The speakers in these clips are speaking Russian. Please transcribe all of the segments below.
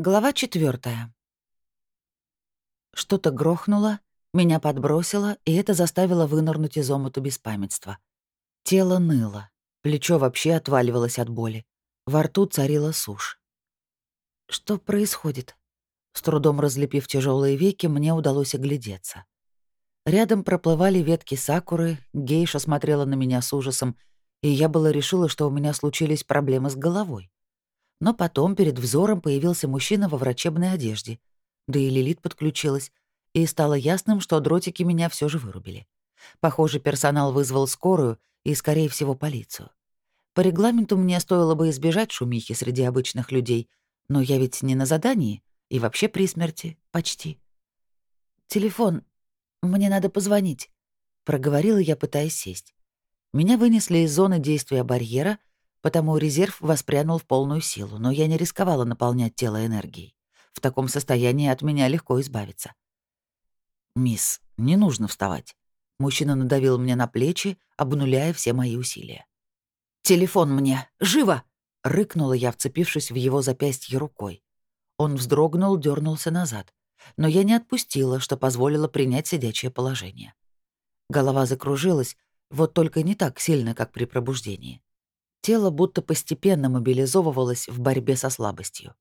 Глава четвертая. Что-то грохнуло, меня подбросило, и это заставило вынырнуть из омута беспамятства. Тело ныло, плечо вообще отваливалось от боли. Во рту царила сушь. Что происходит? С трудом разлепив тяжелые веки, мне удалось оглядеться. Рядом проплывали ветки сакуры, гейша смотрела на меня с ужасом, и я было решила, что у меня случились проблемы с головой. Но потом перед взором появился мужчина во врачебной одежде. Да и Лилит подключилась. И стало ясным, что дротики меня все же вырубили. Похоже, персонал вызвал скорую и, скорее всего, полицию. По регламенту мне стоило бы избежать шумихи среди обычных людей, но я ведь не на задании и вообще при смерти, почти. «Телефон. Мне надо позвонить», — проговорила я, пытаясь сесть. Меня вынесли из зоны действия барьера, потому резерв воспрянул в полную силу, но я не рисковала наполнять тело энергией. В таком состоянии от меня легко избавиться. «Мисс, не нужно вставать». Мужчина надавил мне на плечи, обнуляя все мои усилия. «Телефон мне! Живо!» — рыкнула я, вцепившись в его запястье рукой. Он вздрогнул, дернулся назад. Но я не отпустила, что позволило принять сидячее положение. Голова закружилась, вот только не так сильно, как при пробуждении. Тело будто постепенно мобилизовывалось в борьбе со слабостью.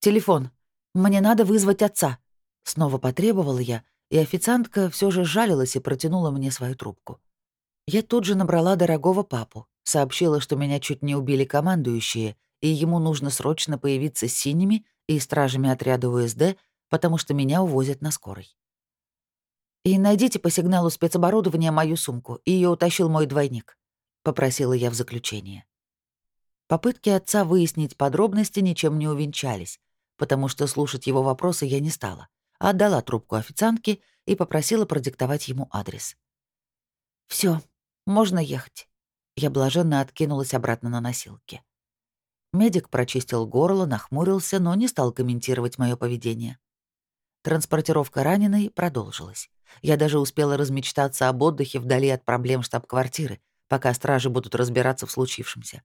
«Телефон. Мне надо вызвать отца», — снова потребовала я, и официантка все же жалилась и протянула мне свою трубку. Я тут же набрала дорогого папу, сообщила, что меня чуть не убили командующие, и ему нужно срочно появиться с синими и стражами отряда УСД, потому что меня увозят на скорой. «И найдите по сигналу спецоборудования мою сумку, ее утащил мой двойник», попросила я в заключение. Попытки отца выяснить подробности ничем не увенчались, потому что слушать его вопросы я не стала, а отдала трубку официантке и попросила продиктовать ему адрес. Все, можно ехать». Я блаженно откинулась обратно на носилки. Медик прочистил горло, нахмурился, но не стал комментировать мое поведение. Транспортировка раненой продолжилась. Я даже успела размечтаться об отдыхе вдали от проблем штаб-квартиры, пока стражи будут разбираться в случившемся.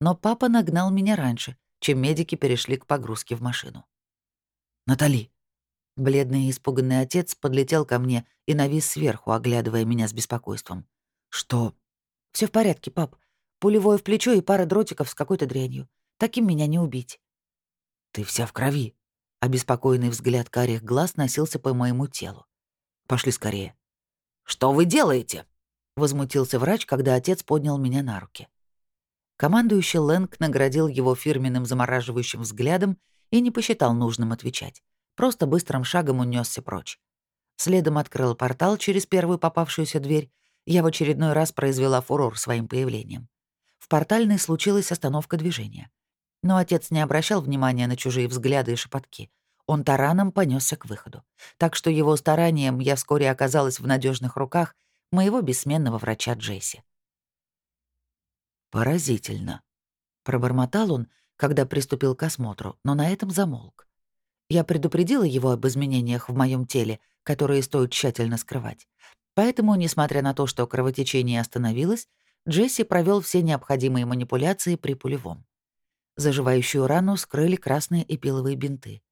Но папа нагнал меня раньше, чем медики перешли к погрузке в машину. «Натали!» Бледный и испуганный отец подлетел ко мне и навис сверху, оглядывая меня с беспокойством. «Что?» Все в порядке, пап. Пулевое в плечо и пара дротиков с какой-то дрянью. Таким меня не убить». «Ты вся в крови». Обеспокоенный взгляд карих глаз носился по моему телу. «Пошли скорее». «Что вы делаете?» Возмутился врач, когда отец поднял меня на руки. Командующий Лэнг наградил его фирменным замораживающим взглядом и не посчитал нужным отвечать. Просто быстрым шагом унесся прочь. Следом открыл портал через первую попавшуюся дверь. Я в очередной раз произвела фурор своим появлением. В портальной случилась остановка движения. Но отец не обращал внимания на чужие взгляды и шепотки. Он тараном понесся к выходу. Так что его старанием я вскоре оказалась в надежных руках — моего бессменного врача Джесси. «Поразительно», — пробормотал он, когда приступил к осмотру, но на этом замолк. Я предупредила его об изменениях в моем теле, которые стоит тщательно скрывать. Поэтому, несмотря на то, что кровотечение остановилось, Джесси провел все необходимые манипуляции при пулевом. Заживающую рану скрыли красные эпиловые бинты.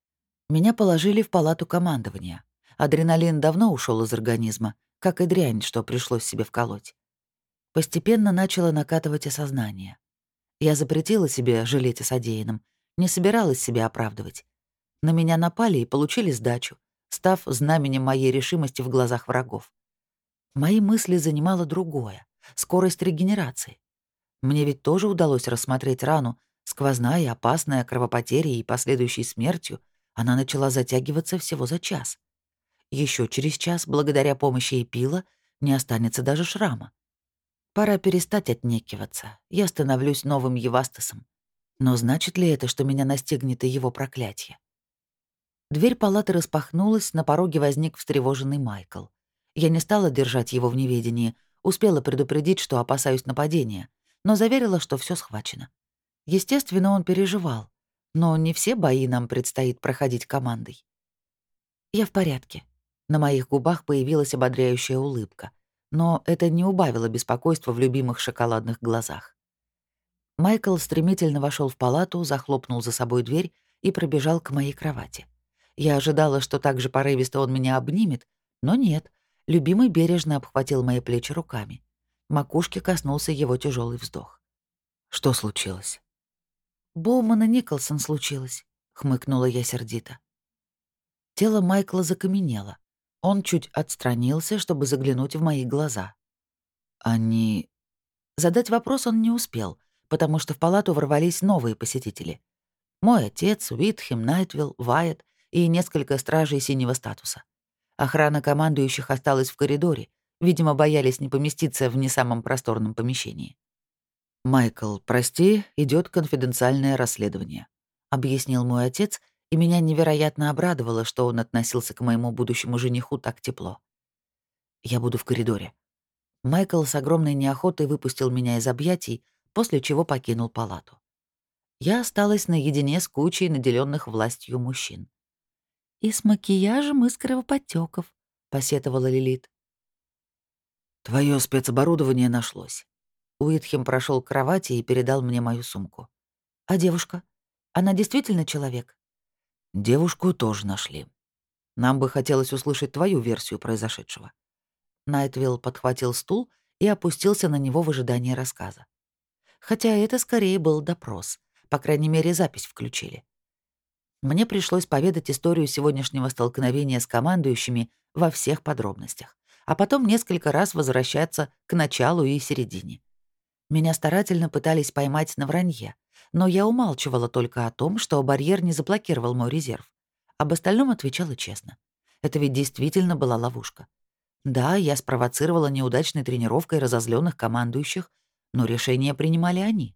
Меня положили в палату командования. Адреналин давно ушел из организма, как и дрянь, что пришлось себе вколоть. Постепенно начало накатывать осознание. Я запретила себе жалеть о содеянном, не собиралась себя оправдывать. На меня напали и получили сдачу, став знаменем моей решимости в глазах врагов. Мои мысли занимало другое — скорость регенерации. Мне ведь тоже удалось рассмотреть рану, сквозная опасная кровопотерей и последующей смертью, она начала затягиваться всего за час. Еще через час, благодаря помощи Эпила, не останется даже шрама. Пора перестать отнекиваться. Я становлюсь новым Евастасом. Но значит ли это, что меня настигнет и его проклятие? Дверь палаты распахнулась, на пороге возник встревоженный Майкл. Я не стала держать его в неведении, успела предупредить, что опасаюсь нападения, но заверила, что все схвачено. Естественно, он переживал, но не все бои нам предстоит проходить командой. «Я в порядке», на моих губах появилась ободряющая улыбка, но это не убавило беспокойства в любимых шоколадных глазах. Майкл стремительно вошел в палату, захлопнул за собой дверь и пробежал к моей кровати. Я ожидала, что так же порывисто он меня обнимет, но нет. Любимый бережно обхватил мои плечи руками. Макушке коснулся его тяжелый вздох. «Что случилось?» «Боуман Николсон случилось», — хмыкнула я сердито. Тело Майкла закаменело. Он чуть отстранился, чтобы заглянуть в мои глаза. «Они...» Задать вопрос он не успел, потому что в палату ворвались новые посетители. Мой отец, Уитхем, Найтвилл, Вайет и несколько стражей синего статуса. Охрана командующих осталась в коридоре, видимо, боялись не поместиться в не самом просторном помещении. «Майкл, прости, идет конфиденциальное расследование», — объяснил мой отец, и меня невероятно обрадовало, что он относился к моему будущему жениху так тепло. «Я буду в коридоре». Майкл с огромной неохотой выпустил меня из объятий, после чего покинул палату. Я осталась наедине с кучей наделенных властью мужчин. «И с макияжем из кровоподтёков», — посетовала Лилит. Твое спецоборудование нашлось». Уитхем прошел к кровати и передал мне мою сумку. «А девушка? Она действительно человек?» «Девушку тоже нашли. Нам бы хотелось услышать твою версию произошедшего». Найтвилл подхватил стул и опустился на него в ожидании рассказа. Хотя это скорее был допрос. По крайней мере, запись включили. Мне пришлось поведать историю сегодняшнего столкновения с командующими во всех подробностях, а потом несколько раз возвращаться к началу и середине. Меня старательно пытались поймать на вранье, но я умалчивала только о том, что барьер не заблокировал мой резерв. Об остальном отвечала честно. Это ведь действительно была ловушка. Да, я спровоцировала неудачной тренировкой разозленных командующих, но решение принимали они.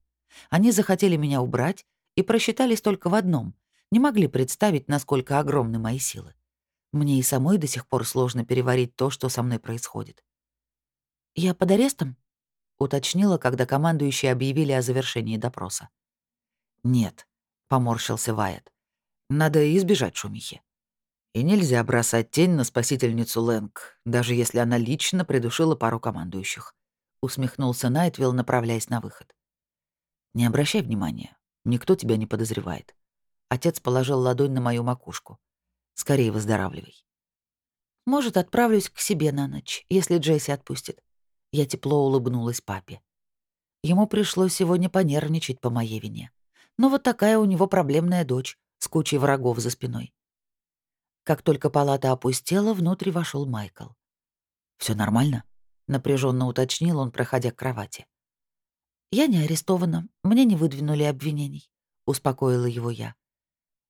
Они захотели меня убрать и просчитались только в одном — не могли представить, насколько огромны мои силы. Мне и самой до сих пор сложно переварить то, что со мной происходит. «Я под арестом?» — уточнила, когда командующие объявили о завершении допроса. «Нет», — поморщился Вайет. «Надо избежать шумихи. И нельзя бросать тень на спасительницу Лэнг, даже если она лично придушила пару командующих», — усмехнулся Найтвилл, направляясь на выход. «Не обращай внимания, никто тебя не подозревает. Отец положил ладонь на мою макушку. «Скорее выздоравливай». «Может, отправлюсь к себе на ночь, если Джесси отпустит». Я тепло улыбнулась папе. Ему пришлось сегодня понервничать по моей вине. Но вот такая у него проблемная дочь с кучей врагов за спиной. Как только палата опустела, внутрь вошел Майкл. Все нормально?» — напряженно уточнил он, проходя к кровати. «Я не арестована, мне не выдвинули обвинений», — успокоила его я.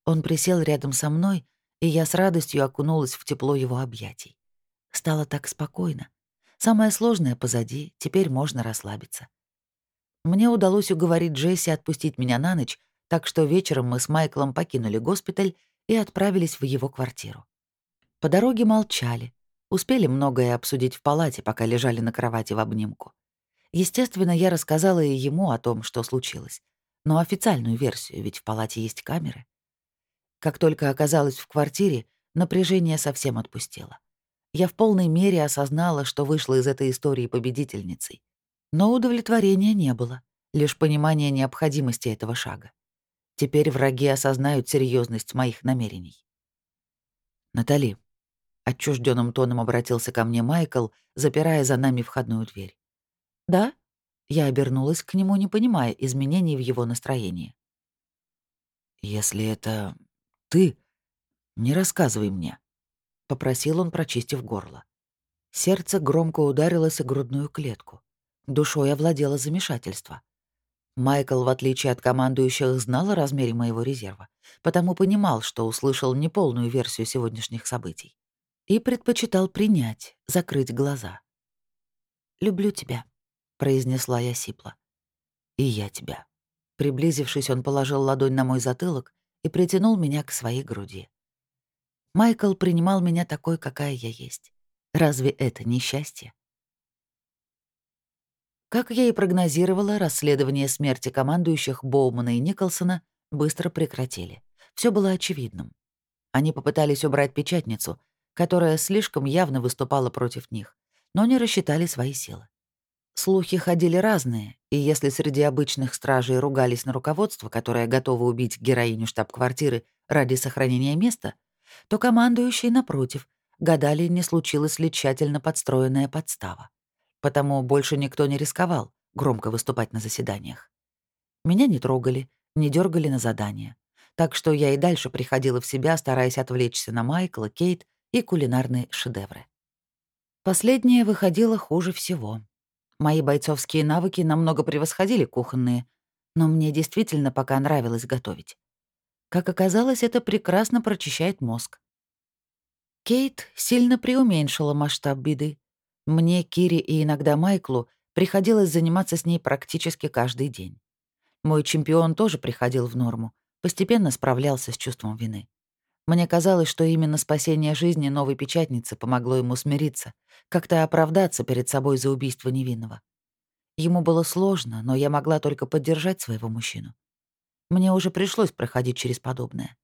Он присел рядом со мной, и я с радостью окунулась в тепло его объятий. Стало так спокойно. Самое сложное позади, теперь можно расслабиться. Мне удалось уговорить Джесси отпустить меня на ночь, так что вечером мы с Майклом покинули госпиталь и отправились в его квартиру. По дороге молчали, успели многое обсудить в палате, пока лежали на кровати в обнимку. Естественно, я рассказала и ему о том, что случилось. Но официальную версию, ведь в палате есть камеры. Как только оказалась в квартире, напряжение совсем отпустило. Я в полной мере осознала, что вышла из этой истории победительницей. Но удовлетворения не было, лишь понимание необходимости этого шага. Теперь враги осознают серьезность моих намерений. «Натали», — отчужденным тоном обратился ко мне Майкл, запирая за нами входную дверь. «Да?» — я обернулась к нему, не понимая изменений в его настроении. «Если это ты не рассказывай мне», — попросил он, прочистив горло. Сердце громко ударилось о грудную клетку. Душой овладело замешательство. Майкл, в отличие от командующих, знал о размере моего резерва, потому понимал, что услышал неполную версию сегодняшних событий. И предпочитал принять, закрыть глаза. «Люблю тебя», — произнесла я сипло. «И я тебя». Приблизившись, он положил ладонь на мой затылок и притянул меня к своей груди. Майкл принимал меня такой, какая я есть. Разве это не счастье? Как я и прогнозировала, расследование смерти командующих Боумана и Николсона быстро прекратили. Все было очевидным. Они попытались убрать печатницу, которая слишком явно выступала против них, но не рассчитали свои силы. Слухи ходили разные, и если среди обычных стражей ругались на руководство, которое готово убить героиню штаб-квартиры ради сохранения места, то командующие, напротив, гадали, не случилась ли тщательно подстроенная подстава. Потому больше никто не рисковал громко выступать на заседаниях. Меня не трогали, не дергали на задания. Так что я и дальше приходила в себя, стараясь отвлечься на Майкла, Кейт и кулинарные шедевры. Последнее выходило хуже всего. Мои бойцовские навыки намного превосходили кухонные, но мне действительно пока нравилось готовить. Как оказалось, это прекрасно прочищает мозг. Кейт сильно преуменьшила масштаб беды. Мне, Кире и иногда Майклу приходилось заниматься с ней практически каждый день. Мой чемпион тоже приходил в норму, постепенно справлялся с чувством вины. Мне казалось, что именно спасение жизни новой печатницы помогло ему смириться, как-то оправдаться перед собой за убийство невинного. Ему было сложно, но я могла только поддержать своего мужчину. Мне уже пришлось проходить через подобное.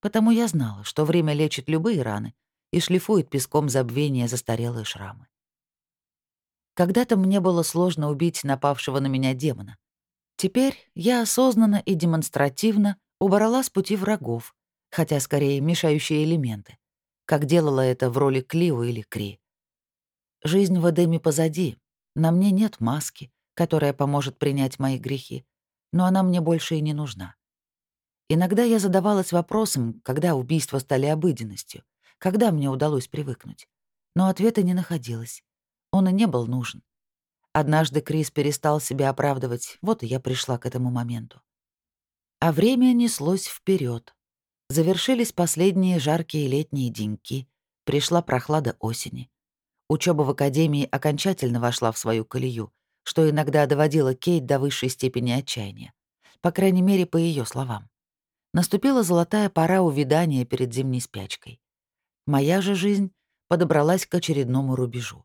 Потому я знала, что время лечит любые раны и шлифует песком забвения застарелые шрамы. Когда-то мне было сложно убить напавшего на меня демона. Теперь я осознанно и демонстративно убрала с пути врагов, хотя скорее мешающие элементы, как делала это в роли Клио или Кри. Жизнь в Эдеме позади, на мне нет маски, которая поможет принять мои грехи, но она мне больше и не нужна. Иногда я задавалась вопросом, когда убийства стали обыденностью, когда мне удалось привыкнуть. Но ответа не находилось. Он и не был нужен. Однажды Крис перестал себя оправдывать, вот и я пришла к этому моменту. А время неслось вперед, Завершились последние жаркие летние деньки, пришла прохлада осени. Учеба в академии окончательно вошла в свою колею, что иногда доводило Кейт до высшей степени отчаяния. По крайней мере, по ее словам. Наступила золотая пора увядания перед зимней спячкой. Моя же жизнь подобралась к очередному рубежу.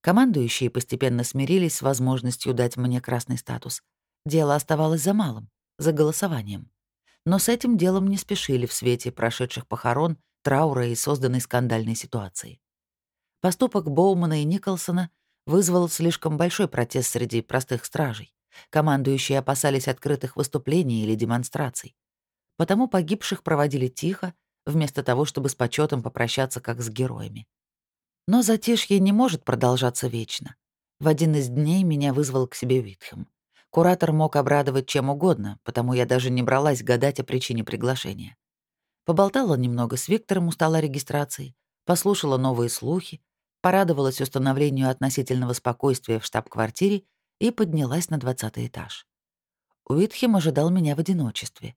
Командующие постепенно смирились с возможностью дать мне красный статус. Дело оставалось за малым, за голосованием. Но с этим делом не спешили в свете прошедших похорон, траура и созданной скандальной ситуации. Поступок Боумана и Николсона вызвал слишком большой протест среди простых стражей. Командующие опасались открытых выступлений или демонстраций. Потому погибших проводили тихо, вместо того, чтобы с почетом попрощаться как с героями. Но затишье не может продолжаться вечно. В один из дней меня вызвал к себе Витхем. Куратор мог обрадовать чем угодно, потому я даже не бралась гадать о причине приглашения. Поболтала немного с Виктором у стола регистрации, послушала новые слухи, порадовалась установлению относительного спокойствия в штаб-квартире и поднялась на двадцатый этаж. Уитхем ожидал меня в одиночестве.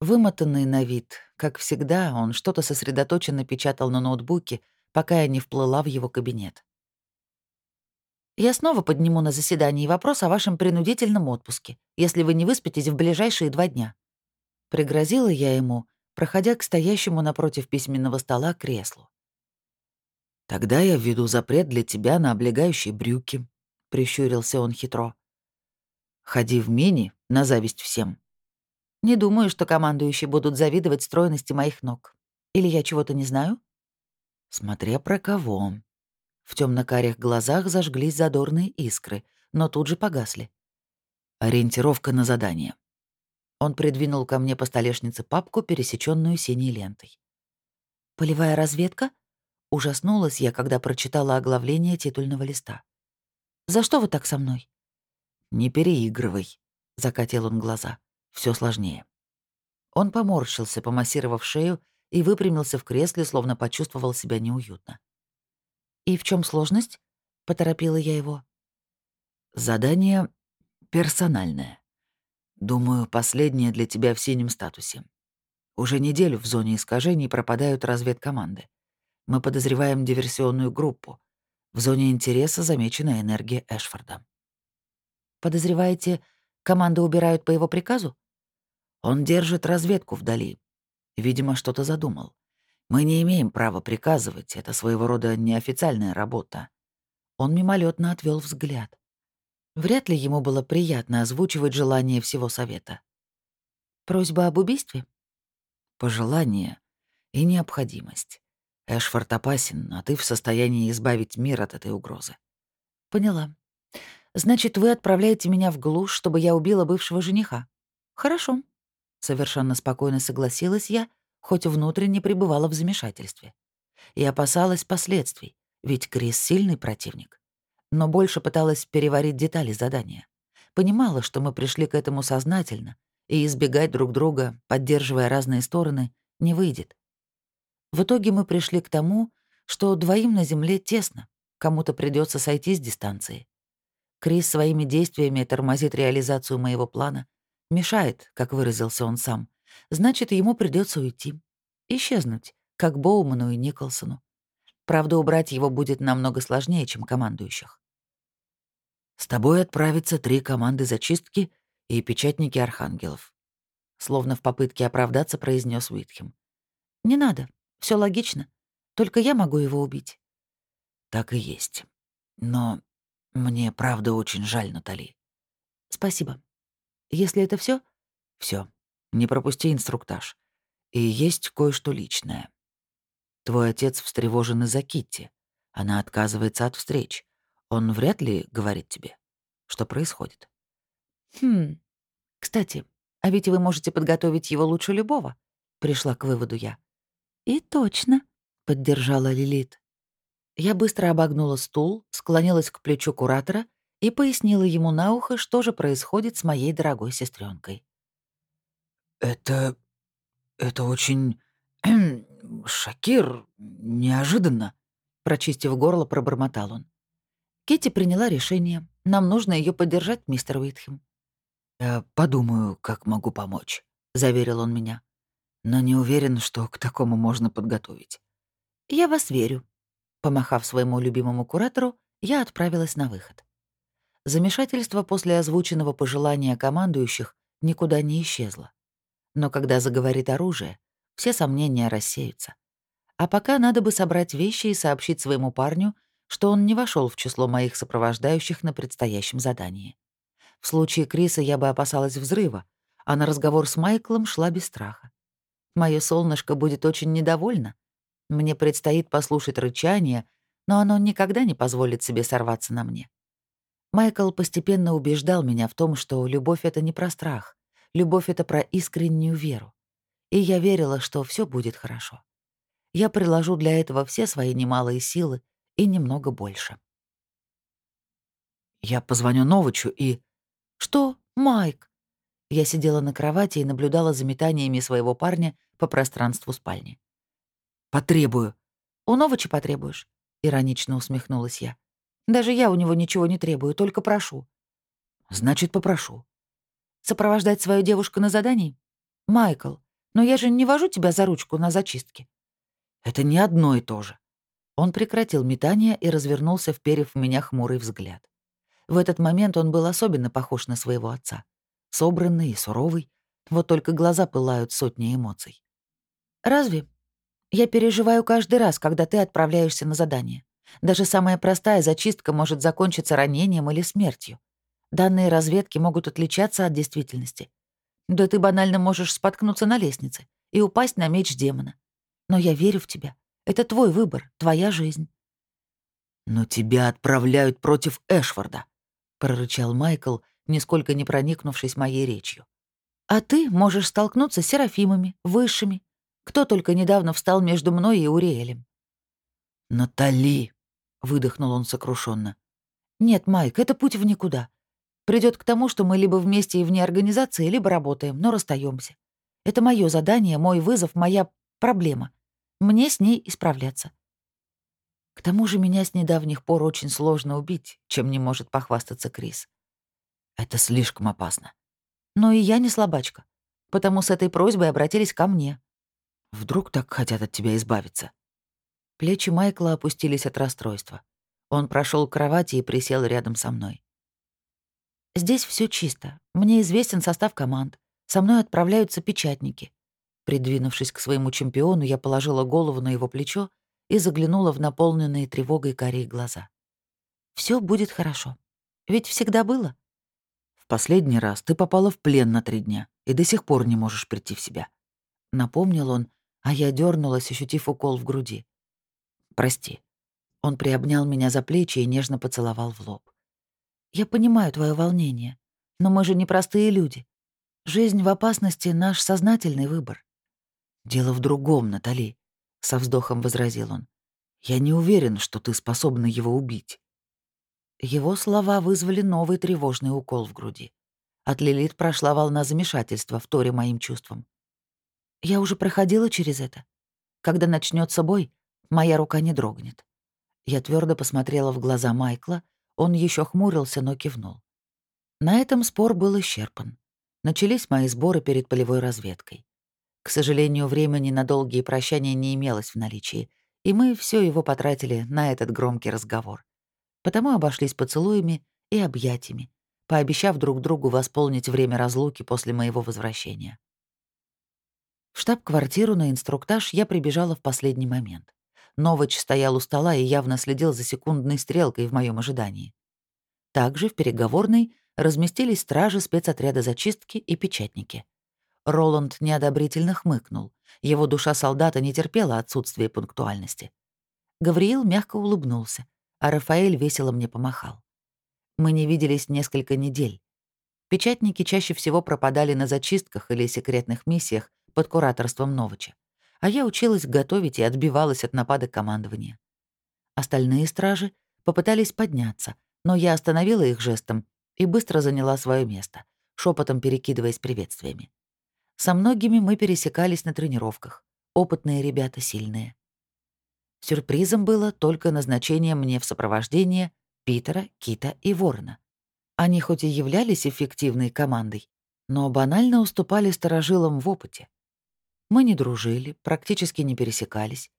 Вымотанный на вид, как всегда, он что-то сосредоточенно печатал на ноутбуке, пока я не вплыла в его кабинет. Я снова подниму на заседании вопрос о вашем принудительном отпуске, если вы не выспитесь в ближайшие два дня». Пригрозила я ему, проходя к стоящему напротив письменного стола креслу. «Тогда я введу запрет для тебя на облегающие брюки», — прищурился он хитро. «Ходи в мини, на зависть всем». «Не думаю, что командующие будут завидовать стройности моих ног. Или я чего-то не знаю?» «Смотря про кого», в темно-карих глазах зажглись задорные искры, но тут же погасли. Ориентировка на задание. Он придвинул ко мне по столешнице папку, пересеченную синей лентой. «Полевая разведка?» Ужаснулась я, когда прочитала оглавление титульного листа. «За что вы так со мной?» «Не переигрывай», — закатил он глаза. Все сложнее». Он поморщился, помассировав шею, и выпрямился в кресле, словно почувствовал себя неуютно. «И в чем сложность?» — поторопила я его. «Задание персональное. Думаю, последнее для тебя в синем статусе. Уже неделю в зоне искажений пропадают разведкоманды. Мы подозреваем диверсионную группу. В зоне интереса замечена энергия Эшфорда. Подозреваете, команды убирают по его приказу? Он держит разведку вдали. Видимо, что-то задумал. Мы не имеем права приказывать, это своего рода неофициальная работа. Он мимолетно отвел взгляд. Вряд ли ему было приятно озвучивать желание всего совета. Просьба об убийстве? Пожелание и необходимость. Эшфорд опасен, а ты в состоянии избавить мир от этой угрозы. Поняла. Значит, вы отправляете меня в глушь, чтобы я убила бывшего жениха? Хорошо. Совершенно спокойно согласилась я, хоть внутренне пребывала в замешательстве. И опасалась последствий, ведь Крис — сильный противник. Но больше пыталась переварить детали задания. Понимала, что мы пришли к этому сознательно, и избегать друг друга, поддерживая разные стороны, не выйдет. В итоге мы пришли к тому, что двоим на Земле тесно, кому-то придется сойти с дистанции. Крис своими действиями тормозит реализацию моего плана, мешает, как выразился он сам. Значит, ему придется уйти, исчезнуть, как Боуману и Николсону. Правда, убрать его будет намного сложнее, чем командующих. «С тобой отправятся три команды зачистки и печатники архангелов», словно в попытке оправдаться произнес Уитхем. «Не надо, все логично. Только я могу его убить». «Так и есть. Но мне правда очень жаль, Натали». «Спасибо. Если это все, все. Не пропусти инструктаж. И есть кое-что личное. Твой отец встревожен из-за Китти. Она отказывается от встреч. Он вряд ли говорит тебе, что происходит. Хм. Кстати, а ведь вы можете подготовить его лучше любого. Пришла к выводу я. И точно, поддержала Лилит. Я быстро обогнула стул, склонилась к плечу куратора и пояснила ему на ухо, что же происходит с моей дорогой сестренкой. «Это... это очень... Шакир... неожиданно», — прочистив горло, пробормотал он. Кити приняла решение. Нам нужно ее поддержать, мистер Уитхем. «Я подумаю, как могу помочь», — заверил он меня. «Но не уверен, что к такому можно подготовить». «Я вас верю». Помахав своему любимому куратору, я отправилась на выход. Замешательство после озвученного пожелания командующих никуда не исчезло. Но когда заговорит оружие, все сомнения рассеются. А пока надо бы собрать вещи и сообщить своему парню, что он не вошел в число моих сопровождающих на предстоящем задании. В случае Криса я бы опасалась взрыва, а на разговор с Майклом шла без страха. Моё солнышко будет очень недовольно. Мне предстоит послушать рычание, но оно никогда не позволит себе сорваться на мне. Майкл постепенно убеждал меня в том, что любовь — это не про страх, любовь — это про искреннюю веру. И я верила, что все будет хорошо. Я приложу для этого все свои немалые силы и немного больше. «Я позвоню Новичу и...» «Что, Майк?» Я сидела на кровати и наблюдала за метаниями своего парня по пространству спальни. «Потребую». «У Новича потребуешь?» — иронично усмехнулась я. Даже я у него ничего не требую, только прошу». «Значит, попрошу». «Сопровождать свою девушку на задании? Майкл, но я же не вожу тебя за ручку на зачистке». «Это не одно и то же». Он прекратил метание и развернулся, вперев в меня хмурый взгляд. В этот момент он был особенно похож на своего отца. Собранный и суровый, вот только глаза пылают сотни эмоций. «Разве? Я переживаю каждый раз, когда ты отправляешься на задание. Даже самая простая зачистка может закончиться ранением или смертью. Данные разведки могут отличаться от действительности. Да ты банально можешь споткнуться на лестнице и упасть на меч демона. Но я верю в тебя. Это твой выбор, твоя жизнь. «Но тебя отправляют против Эшфорда», — прорычал Майкл, нисколько не проникнувшись моей речью. «А ты можешь столкнуться с серафимами, высшими. Кто только недавно встал между мной и Уриэлем». «Натали», — выдохнул он сокрушенно. «Нет, Майк, это путь в никуда. Придет к тому, что мы либо вместе и вне организации, либо работаем, но расстаемся. Это мое задание, мой вызов, моя проблема. Мне с ней исправляться. К тому же меня с недавних пор очень сложно убить, чем не может похвастаться Крис. Это слишком опасно. Но и я не слабачка, потому с этой просьбой обратились ко мне. Вдруг так хотят от тебя избавиться? Плечи Майкла опустились от расстройства. Он прошел к кровати и присел рядом со мной. «Здесь все чисто. Мне известен состав команд. Со мной отправляются печатники». Придвинувшись к своему чемпиону, я положила голову на его плечо и заглянула в наполненные тревогой карие глаза. Все будет хорошо. Ведь всегда было. В последний раз ты попала в плен на три дня и до сих пор не можешь прийти в себя. Напомнил он, а я дернулась, ощутив укол в груди. Прости». Он приобнял меня за плечи и нежно поцеловал в лоб. «Я понимаю твое волнение, но мы же не простые люди. Жизнь в опасности — наш сознательный выбор». «Дело в другом, Натали», — со вздохом возразил он. «Я не уверен, что ты способна его убить». Его слова вызвали новый тревожный укол в груди. От Лилит прошла волна замешательства в торе моим чувствам. Я уже проходила через это. Когда начнется бой, моя рука не дрогнет. Я твердо посмотрела в глаза Майкла, он еще хмурился, но кивнул. На этом спор был исчерпан. Начались мои сборы перед полевой разведкой. К сожалению, времени на долгие прощания не имелось в наличии, и мы все его потратили на этот громкий разговор. Потому обошлись поцелуями и объятиями, пообещав друг другу восполнить время разлуки после моего возвращения. В штаб-квартиру на инструктаж я прибежала в последний момент. Новыч стоял у стола и явно следил за секундной стрелкой в моем ожидании. Также в переговорной разместились стражи спецотряда зачистки и печатники. Роланд неодобрительно хмыкнул. Его душа солдата не терпела отсутствия пунктуальности. Гавриил мягко улыбнулся, а Рафаэль весело мне помахал. Мы не виделись несколько недель. Печатники чаще всего пропадали на зачистках или секретных миссиях под кураторством Новича, а я училась готовить и отбивалась от нападок командования. Остальные стражи попытались подняться, но я остановила их жестом и быстро заняла свое место, шепотом перекидываясь приветствиями. Со многими мы пересекались на тренировках. Опытные ребята сильные. Сюрпризом было только назначение мне в сопровождение Питера, Кита и Ворона. Они хоть и являлись эффективной командой, но банально уступали старожилам в опыте. Мы не дружили, практически не пересекались.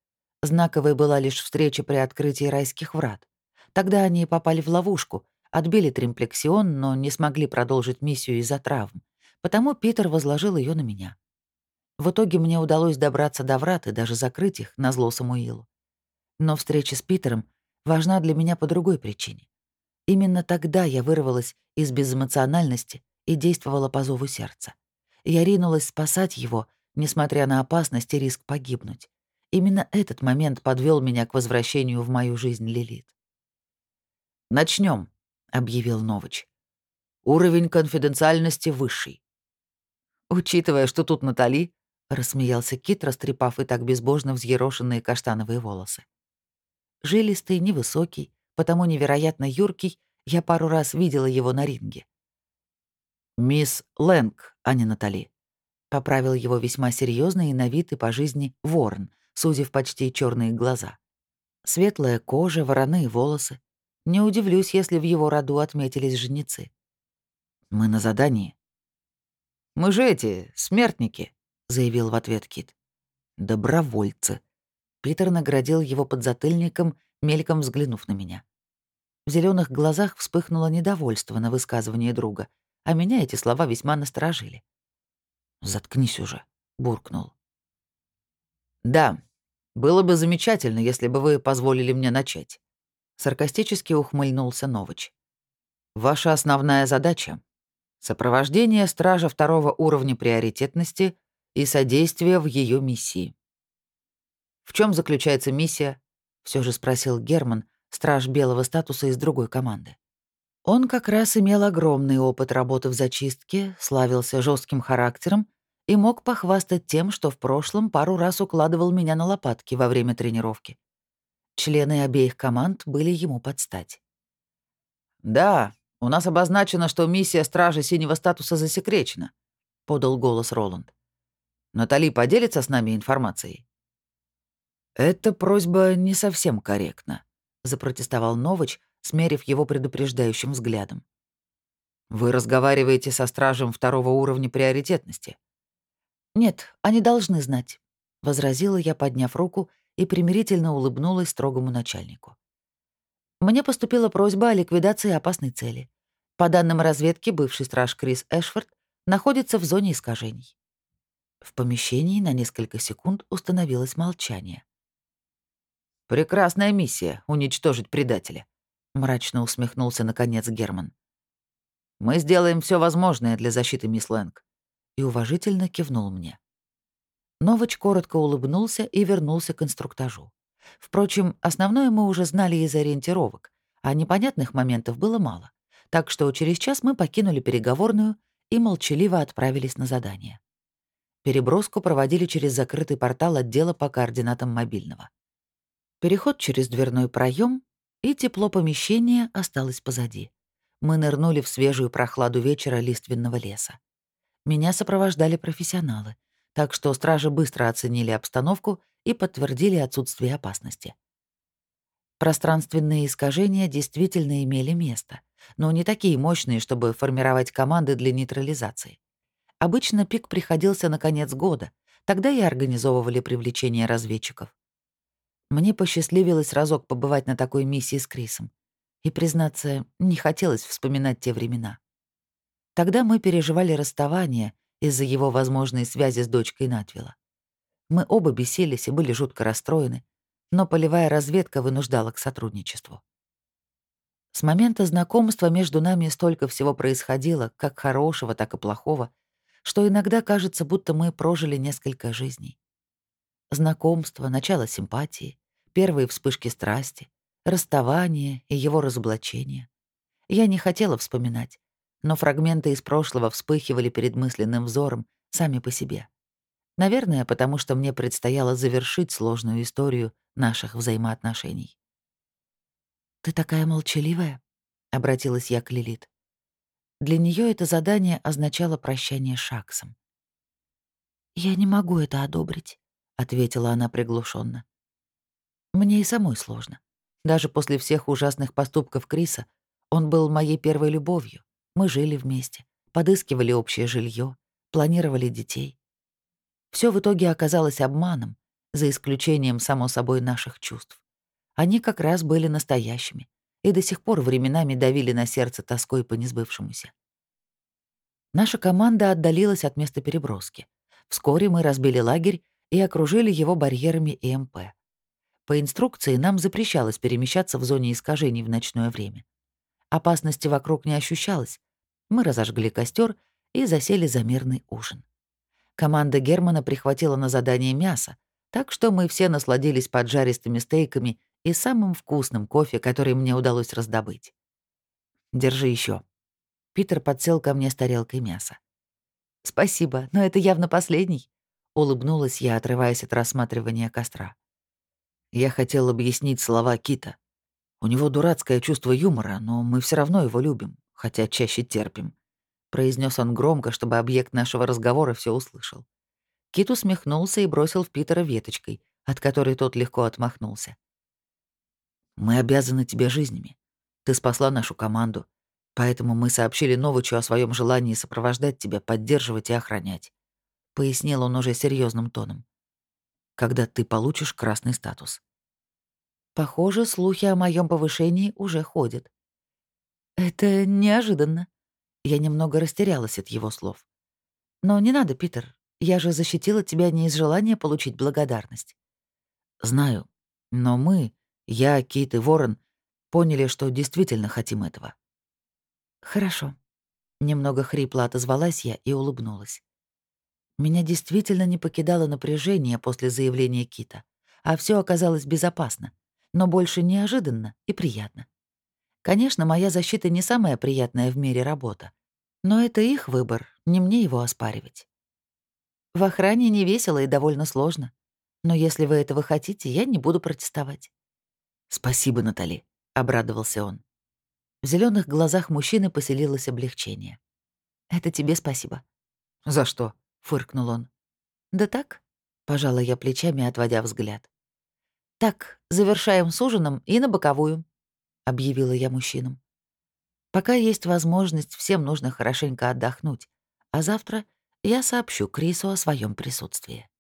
Знаковой была лишь встреча при открытии райских врат. Тогда они попали в ловушку, отбили тримплексион, но не смогли продолжить миссию из-за травм, потому Питер возложил ее на меня. В итоге мне удалось добраться до врат и даже закрыть их, на зло Самуилу. Но встреча с Питером важна для меня по другой причине. Именно тогда я вырвалась из безэмоциональности и действовала по зову сердца. Я ринулась спасать его, несмотря на опасность и риск погибнуть. Именно этот момент подвел меня к возвращению в мою жизнь Лилит. Начнем, объявил Новыч. «Уровень конфиденциальности высший». «Учитывая, что тут Натали», — рассмеялся Кит, растрепав и так безбожно взъерошенные каштановые волосы. Жилистый, невысокий, потому невероятно юркий, я пару раз видела его на ринге. «Мисс Лэнг, а не Натали», — поправил его весьма серьезный и на вид и по жизни ворон, сузив почти черные глаза. Светлая кожа, вороные волосы. Не удивлюсь, если в его роду отметились женицы. «Мы на задании». «Мы же эти, смертники», — заявил в ответ Кит. «Добровольцы», Питер наградил его подзатыльником, мельком взглянув на меня. В зеленых глазах вспыхнуло недовольство на высказывание друга, а меня эти слова весьма насторожили. «Заткнись уже», — буркнул. «Да, было бы замечательно, если бы вы позволили мне начать», — саркастически ухмыльнулся Новыч. «Ваша основная задача — сопровождение стража второго уровня приоритетности и содействие в ее миссии. «В чем заключается миссия?» — все же спросил Герман, страж белого статуса из другой команды. Он как раз имел огромный опыт работы в зачистке, славился жестким характером и мог похвастать тем, что в прошлом пару раз укладывал меня на лопатки во время тренировки. Члены обеих команд были ему под стать. «Да, у нас обозначено, что миссия Стражи Синего Статуса засекречена», — подал голос Роланд. «Натали поделится с нами информацией?» «Эта просьба не совсем корректна», — запротестовал Новыч, смерив его предупреждающим взглядом. «Вы разговариваете со стражем второго уровня приоритетности?» «Нет, они должны знать», — возразила я, подняв руку и примирительно улыбнулась строгому начальнику. Мне поступила просьба о ликвидации опасной цели. По данным разведки, бывший страж Крис Эшфорд находится в зоне искажений. В помещении на несколько секунд установилось молчание. «Прекрасная миссия — уничтожить предателя», — мрачно усмехнулся наконец Герман. «Мы сделаем все возможное для защиты мисс Лэнг», и уважительно кивнул мне. Новоч коротко улыбнулся и вернулся к инструктажу. Впрочем, основное мы уже знали из ориентировок, а непонятных моментов было мало. так что через час мы покинули переговорную и молчаливо отправились на задание. Переброску проводили через закрытый портал отдела по координатам мобильного. Переход через дверной проем и тепло помещения осталось позади. Мы нырнули в свежую прохладу вечера лиственного леса. Меня сопровождали профессионалы, так что стражи быстро оценили обстановку и подтвердили отсутствие опасности. Пространственные искажения действительно имели место, но не такие мощные, чтобы формировать команды для нейтрализации. Обычно пик приходился на конец года, тогда и организовывали привлечение разведчиков. Мне посчастливилось разок побывать на такой миссии с Крисом. И, признаться, не хотелось вспоминать те времена. Тогда мы переживали расставание из-за его возможной связи с дочкой Натвила. Мы оба бесились и были жутко расстроены, но полевая разведка вынуждала к сотрудничеству. С момента знакомства между нами столько всего происходило, как хорошего, так и плохого, что иногда кажется, будто мы прожили несколько жизней. Знакомство, начало симпатии, первые вспышки страсти, расставание и его разоблачение. Я не хотела вспоминать, но фрагменты из прошлого вспыхивали перед мысленным взором сами по себе. Наверное, потому что мне предстояло завершить сложную историю наших взаимоотношений. «Ты такая молчаливая», — обратилась я к Лилит. Для нее это задание означало прощание с Шаксом. «Я не могу это одобрить», — ответила она приглушенно. «Мне и самой сложно. Даже после всех ужасных поступков Криса он был моей первой любовью. Мы жили вместе, подыскивали общее жилье, планировали детей. Все в итоге оказалось обманом, за исключением, само собой, наших чувств. Они как раз были настоящими и до сих пор временами давили на сердце тоской по несбывшемуся. Наша команда отдалилась от места переброски. Вскоре мы разбили лагерь и окружили его барьерами ЭМП. По инструкции нам запрещалось перемещаться в зоне искажений в ночное время. Опасности вокруг не ощущалось. Мы разожгли костер и засели за мирный ужин. Команда Германа прихватила на задание мясо, так что мы все насладились поджаристыми стейками и самым вкусным кофе, который мне удалось раздобыть. Держи еще. Питер подсел ко мне с тарелкой мяса. «Спасибо, но это явно последний», — улыбнулась я, отрываясь от рассматривания костра. Я хотел объяснить слова Кита. У него дурацкое чувство юмора, но мы все равно его любим, хотя чаще терпим. Произнес он громко, чтобы объект нашего разговора все услышал. Кит усмехнулся и бросил в Питера веточкой, от которой тот легко отмахнулся. «Мы обязаны тебе жизнями. Ты спасла нашу команду, поэтому мы сообщили Новичу о своем желании сопровождать тебя, поддерживать и охранять», — пояснил он уже серьезным тоном. «Когда ты получишь красный статус». Похоже, слухи о моем повышении уже ходят. Это неожиданно. Я немного растерялась от его слов. Но не надо, Питер. Я же защитила тебя не из желания получить благодарность. Знаю, но мы, я, Кит и Ворон, поняли, что действительно хотим этого. Хорошо. Немного хрипло отозвалась я и улыбнулась. Меня действительно не покидало напряжение после заявления Кита, а все оказалось безопасно но больше неожиданно и приятно. Конечно, моя защита не самая приятная в мире работа, но это их выбор, не мне его оспаривать. В охране не весело и довольно сложно, но если вы этого хотите, я не буду протестовать. «Спасибо, Натали», — обрадовался он. В зеленых глазах мужчины поселилось облегчение. «Это тебе спасибо». «За что?» — фыркнул он. «Да так», — пожала я плечами, отводя взгляд. «Так, завершаем с ужином и на боковую», — объявила я мужчинам. «Пока есть возможность, всем нужно хорошенько отдохнуть, а завтра я сообщу Крису о своем присутствии».